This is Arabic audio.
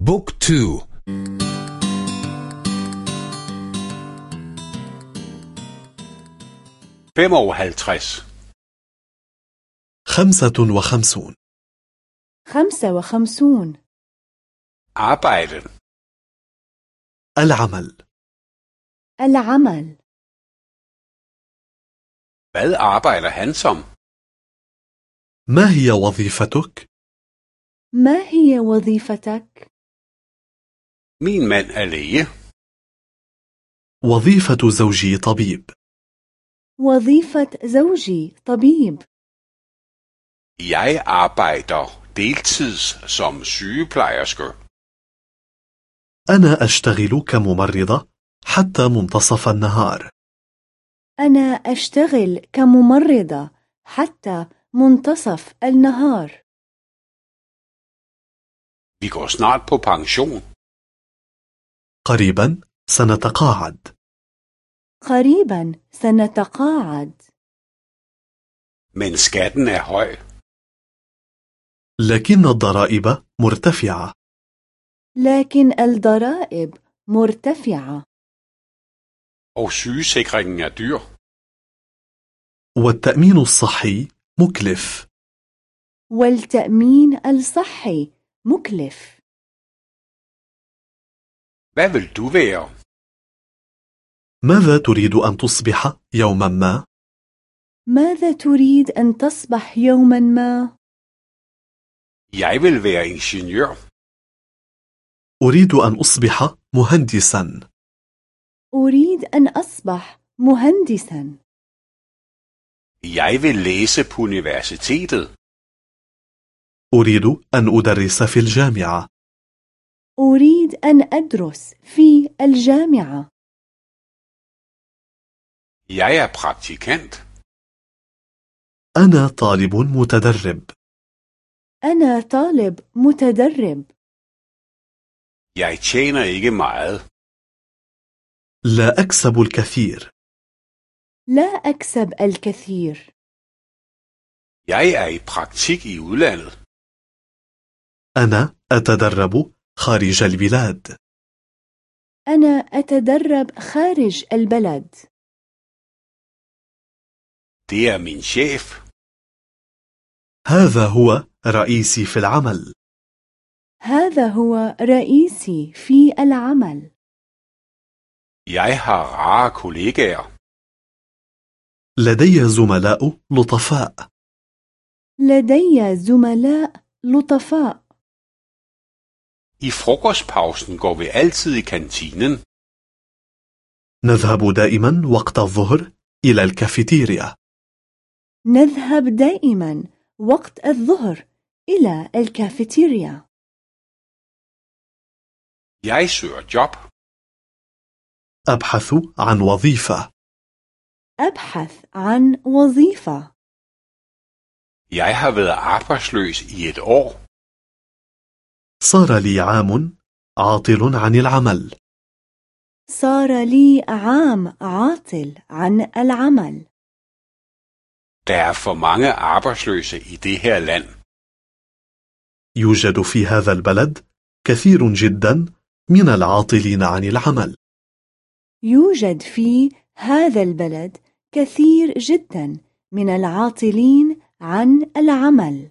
بوك تو خمسة وخمسون خمسة وخمسون Arbejde. العمل العمل Hvad arbejder han som? ما هي وظيفتك؟ ما هي وظيفتك؟ Mand er læge. وظيفة زوجي طبيب وظيفة زوجي طبيب Jeg arbejder deltids som sygeplejerske. أنا أشتغل كممرضة حتى منتصف النهار أنا أشتغل كممرضة حتى منتصف النهار Vi går snart på pension. قريبا سنتقاعد. قريبا سنتقاعد. Men skatten er høj. لكن الضرائب مرتفعة. لكن الضرائب مرتفعة. Og sygesikringen er dyr. والتأمين الصحي مكلف. والتأمين الصحي مكلف. Hvad vil du være? ماذا تريد أن تصبح يوما ما؟ ماذا تريد أن تصبح يوما ما؟ Jeg vil være ingeniør. أريد أن أصبح مهندسا أريد أن أصبح مهندسا Jeg vil læse på universitetet. أريد أن أدرس في الجامعة أريد أن أدرس في الجامعة Jeg er praktikant. أنا طالب متدرب أنا طالب متدرب Jeg tjener ikke meget. لا أكسب الكثير لا أكسب الكثير Jeg er i praktik i udlandet. أنا أتدرب خارج البلاد. أنا أتدرب خارج البلد. Det er min chef. هذا هو رئيسي في العمل. هذا هو رئيسي في العمل. Jeg har rare kollegaer. لدي زملاء لطفاء. لدي زملاء لطفاء. I frokostpausen går vi altid i kantinen. نذهب دائما وقت الظهر إلى الكافيتيريا نذهب دائما وقت الظهر إلى الكافيتيريا Jeg søger job. أبحث عن وظيفة أبحث عن وظيفة Jeg har været arbejdsløs i et år. صار لي عام عاطل عن العمل. صار لي عام عاطل عن العمل. Der er for mange arbejdsløse i det her land. يوجد في هذا البلد كثير جدا من العاطلين عن العمل. يوجد في هذا البلد كثير جدا من العاطلين عن العمل.